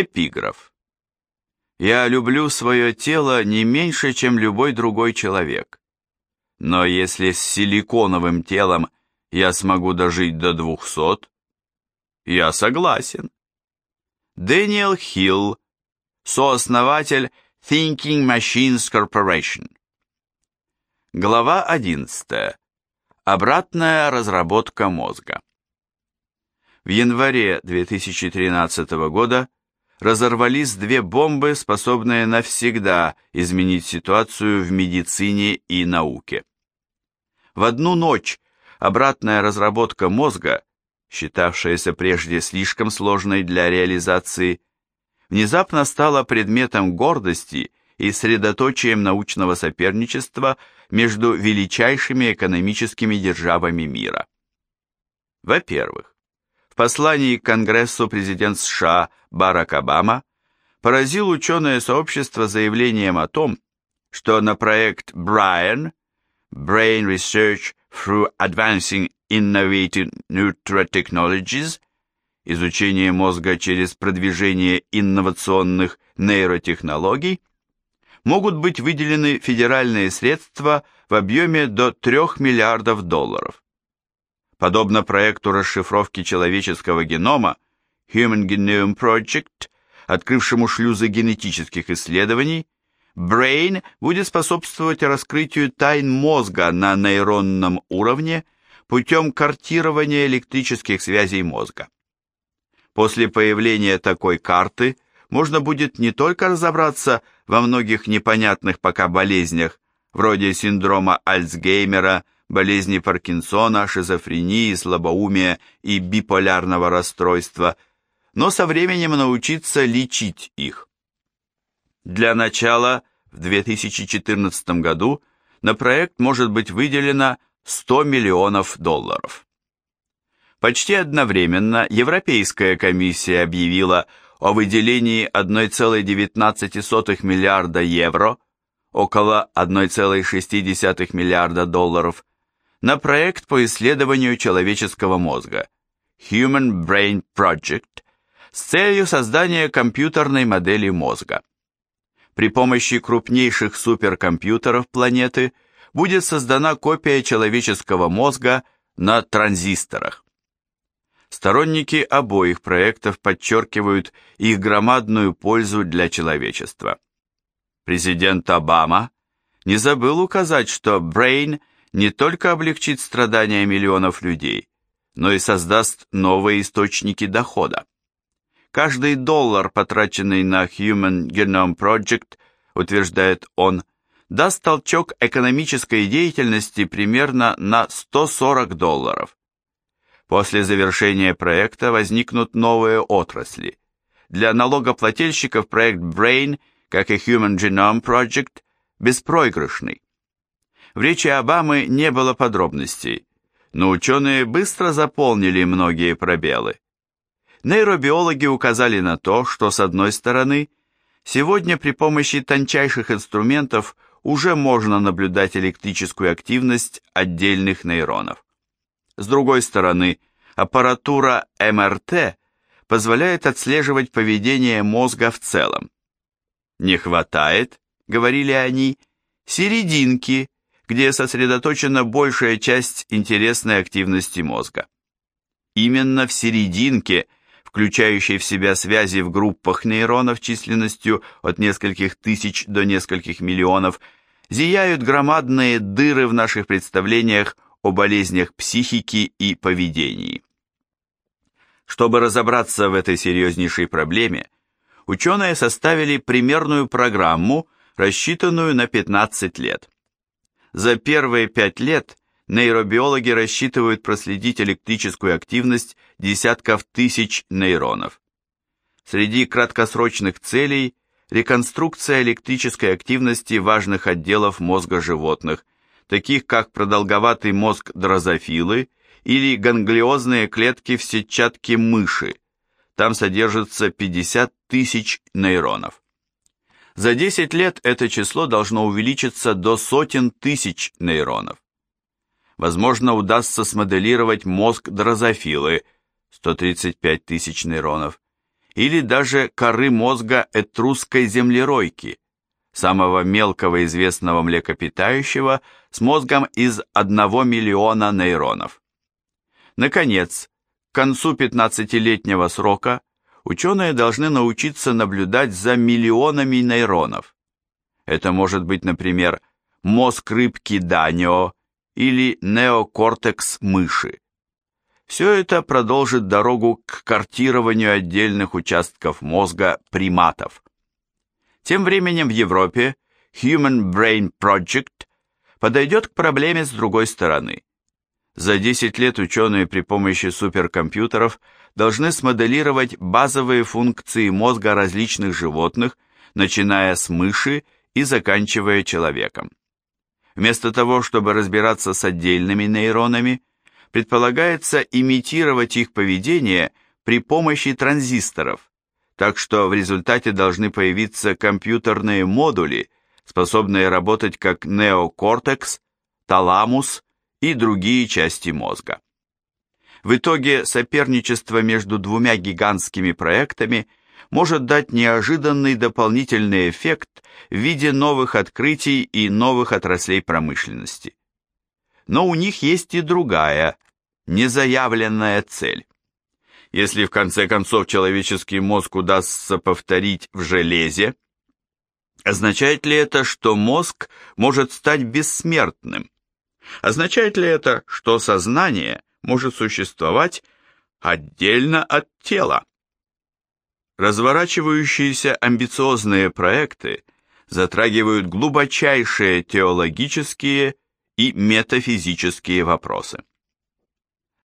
Эпиграф. Я люблю свое тело не меньше, чем любой другой человек. Но если с силиконовым телом я смогу дожить до двухсот, я согласен. Дэниел Хилл, сооснователь Thinking Machines Corporation. Глава 11. Обратная разработка мозга. В январе 2013 года разорвались две бомбы, способные навсегда изменить ситуацию в медицине и науке. В одну ночь обратная разработка мозга, считавшаяся прежде слишком сложной для реализации, внезапно стала предметом гордости и средоточием научного соперничества между величайшими экономическими державами мира. Во-первых, послании к Конгрессу президент США Барак Обама поразил ученое сообщество заявлением о том, что на проект Brian Brain Research through Advancing Innovative Neurotechnologies изучение мозга через продвижение инновационных нейротехнологий могут быть выделены федеральные средства в объеме до 3 миллиардов долларов. Подобно проекту расшифровки человеческого генома Human Genome Project, открывшему шлюзы генетических исследований, Brain будет способствовать раскрытию тайн мозга на нейронном уровне путем картирования электрических связей мозга. После появления такой карты можно будет не только разобраться во многих непонятных пока болезнях, вроде синдрома Альцгеймера, болезни Паркинсона, шизофрении, слабоумия и биполярного расстройства, но со временем научиться лечить их. Для начала в 2014 году на проект может быть выделено 100 миллионов долларов. Почти одновременно Европейская комиссия объявила о выделении 1,19 миллиарда евро, около 1,6 миллиарда долларов, на проект по исследованию человеческого мозга Human Brain Project с целью создания компьютерной модели мозга. При помощи крупнейших суперкомпьютеров планеты будет создана копия человеческого мозга на транзисторах. Сторонники обоих проектов подчеркивают их громадную пользу для человечества. Президент Обама не забыл указать, что Brain не только облегчит страдания миллионов людей, но и создаст новые источники дохода. Каждый доллар, потраченный на Human Genome Project, утверждает он, даст толчок экономической деятельности примерно на 140 долларов. После завершения проекта возникнут новые отрасли. Для налогоплательщиков проект Brain, как и Human Genome Project, беспроигрышный. В речи Обамы не было подробностей, но ученые быстро заполнили многие пробелы. Нейробиологи указали на то, что с одной стороны, сегодня при помощи тончайших инструментов уже можно наблюдать электрическую активность отдельных нейронов. С другой стороны, аппаратура МРТ позволяет отслеживать поведение мозга в целом. Не хватает, говорили они, серединки, где сосредоточена большая часть интересной активности мозга. Именно в серединке, включающей в себя связи в группах нейронов численностью от нескольких тысяч до нескольких миллионов, зияют громадные дыры в наших представлениях о болезнях психики и поведении. Чтобы разобраться в этой серьезнейшей проблеме, ученые составили примерную программу, рассчитанную на 15 лет. За первые 5 лет нейробиологи рассчитывают проследить электрическую активность десятков тысяч нейронов. Среди краткосрочных целей – реконструкция электрической активности важных отделов мозга животных – таких как продолговатый мозг дрозофилы или ганглиозные клетки в сетчатке мыши. Там содержится 50 тысяч нейронов. За 10 лет это число должно увеличиться до сотен тысяч нейронов. Возможно, удастся смоделировать мозг дрозофилы, 135 тысяч нейронов, или даже коры мозга этрусской землеройки, самого мелкого известного млекопитающего с мозгом из 1 миллиона нейронов. Наконец, к концу 15-летнего срока ученые должны научиться наблюдать за миллионами нейронов. Это может быть, например, мозг рыбки Данио или неокортекс мыши. Все это продолжит дорогу к картированию отдельных участков мозга приматов. Тем временем в Европе Human Brain Project подойдет к проблеме с другой стороны. За 10 лет ученые при помощи суперкомпьютеров должны смоделировать базовые функции мозга различных животных, начиная с мыши и заканчивая человеком. Вместо того, чтобы разбираться с отдельными нейронами, предполагается имитировать их поведение при помощи транзисторов, так что в результате должны появиться компьютерные модули, способные работать как неокортекс, таламус и другие части мозга. В итоге соперничество между двумя гигантскими проектами может дать неожиданный дополнительный эффект в виде новых открытий и новых отраслей промышленности но у них есть и другая, незаявленная цель. Если в конце концов человеческий мозг удастся повторить в железе, означает ли это, что мозг может стать бессмертным? Означает ли это, что сознание может существовать отдельно от тела? Разворачивающиеся амбициозные проекты затрагивают глубочайшие теологические и метафизические вопросы.